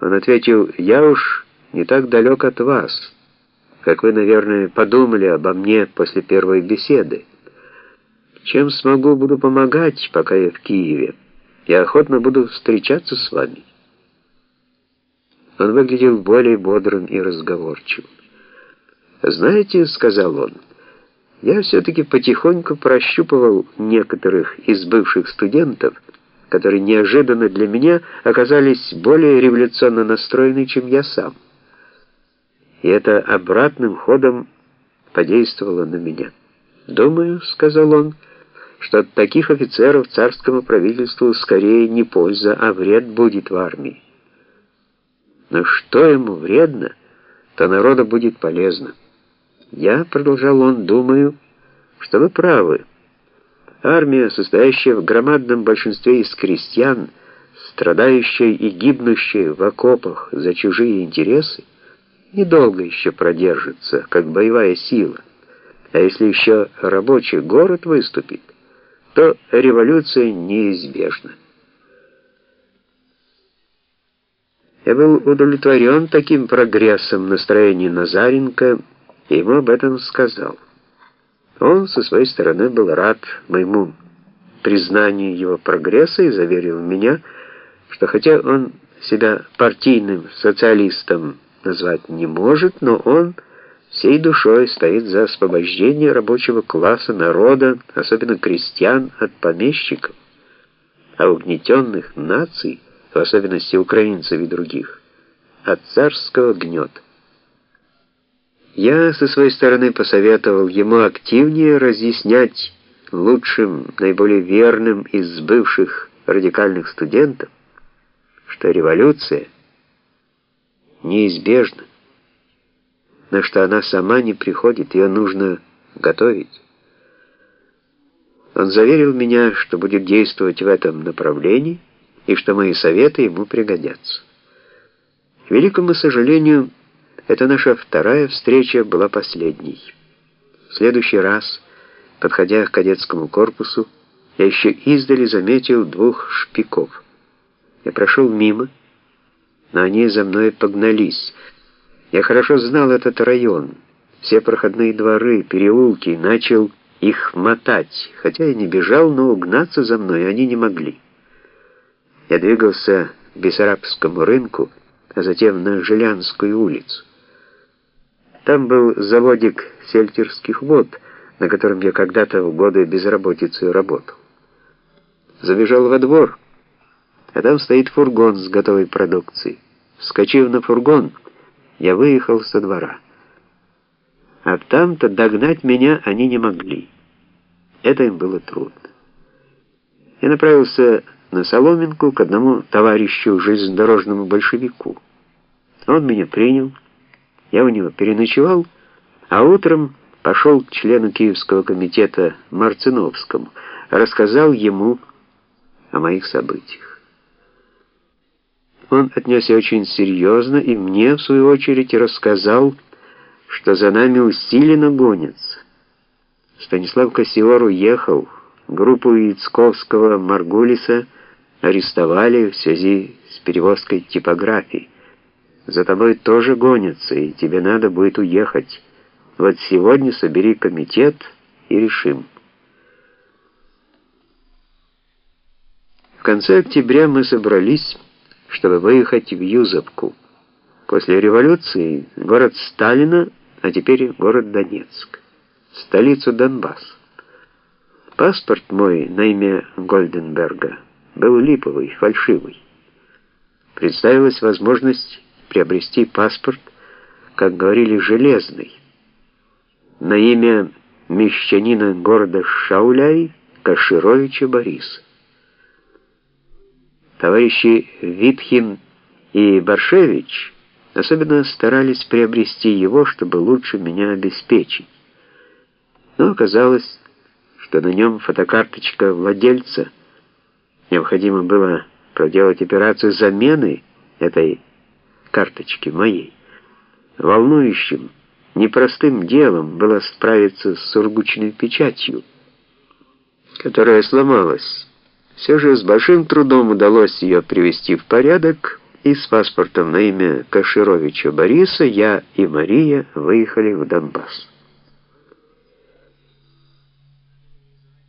Он ответил, «Я уж не так далек от вас, как вы, наверное, подумали обо мне после первой беседы. Чем смогу, буду помогать, пока я в Киеве. Я охотно буду встречаться с вами». Он выглядел более бодрым и разговорчивым. «Знаете, — сказал он, — я все-таки потихоньку прощупывал некоторых из бывших студентов, которые неожиданно для меня оказались более революционно настроены, чем я сам. И это обратным ходом подействовало на меня. «Думаю», — сказал он, — «что от таких офицеров царскому правительству скорее не польза, а вред будет в армии. Но что ему вредно, то народу будет полезно. Я, — продолжал он, — думаю, что вы правы». Армия, состоящая в громадном большинстве из крестьян, страдающая и гибнущая в окопах за чужие интересы, недолго еще продержится, как боевая сила. А если еще рабочий город выступит, то революция неизбежна. Я был удовлетворен таким прогрессом настроения Назаренко, и ему об этом сказал. Он со своей стороны был рад моему признанию его прогресса и заверил меня, что хотя он себя партийным социалистом назвать не может, но он всей душой стоит за освобождение рабочего класса народа, особенно крестьян, от помещиков, а угнетенных наций, в особенности украинцев и других, от царского гнета. Я со своей стороны посоветовал ему активнее разъяснять лучшим, наиболее верным из бывших радикальных студентов, что революция неизбежна, но что она сама не приходит, ее нужно готовить. Он заверил меня, что будет действовать в этом направлении и что мои советы ему пригодятся. К великому сожалению, эта наша вторая встреча была последней. В следующий раз, подходя к кадетскому корпусу, я еще издали заметил двух шпиков. Я прошел мимо, но они за мной погнались. Я хорошо знал этот район, все проходные дворы, переулки, и начал их мотать, хотя я не бежал, но угнаться за мной они не могли. Я двигался к Бессарабскому рынку, а затем на Жилянскую улицу. Там был заводик сельтерских вод, на котором я когда-то в годы безработицы работал. Забежал во двор, а там стоит фургон с готовой продукцией. Вскочив на фургон, я выехал со двора. А там-то догнать меня они не могли. Это им было трудно. Я направился на Соломинку к одному товарищу железнодорожному большевику. Он меня принял, я у него переночевал, а утром пошел к члену Киевского комитета Марциновскому, рассказал ему о моих событиях. Он отнесся очень серьезно и мне, в свою очередь, рассказал, что за нами усиленно гонятся. Станислав Кассиор уехал, группу Яцковского Маргулиса арестовали в связи с перевозкой типографии. За тобой тоже гонятся, и тебе надо будет уехать. Вот сегодня собери комитет и решим. В конце октября мы собрались, чтобы выехать в Юзовку. После революции город Сталина, а теперь город Донецк, столицу Донбасса. Паспорт мой на имя Гольденберга был липовый, фальшивый. Представилась возможность приобрести паспорт, как говорили, железный, на имя мещанина города Шауляй Кашировича Бориса. Товарищи Витхин и Баршевич особенно старались приобрести его, чтобы лучше меня обеспечить. Но оказалось, что на нем фотокарточка владельца. Необходимо было проделать операцию замены этой карточки моей. Волнующим, непростым делом было справиться с сургучной печатью, которая сломалась. Все же с большим трудом удалось ее привести в порядок, и с паспортом на имя Кашировича Бориса я и Мария выехали в Донбасс.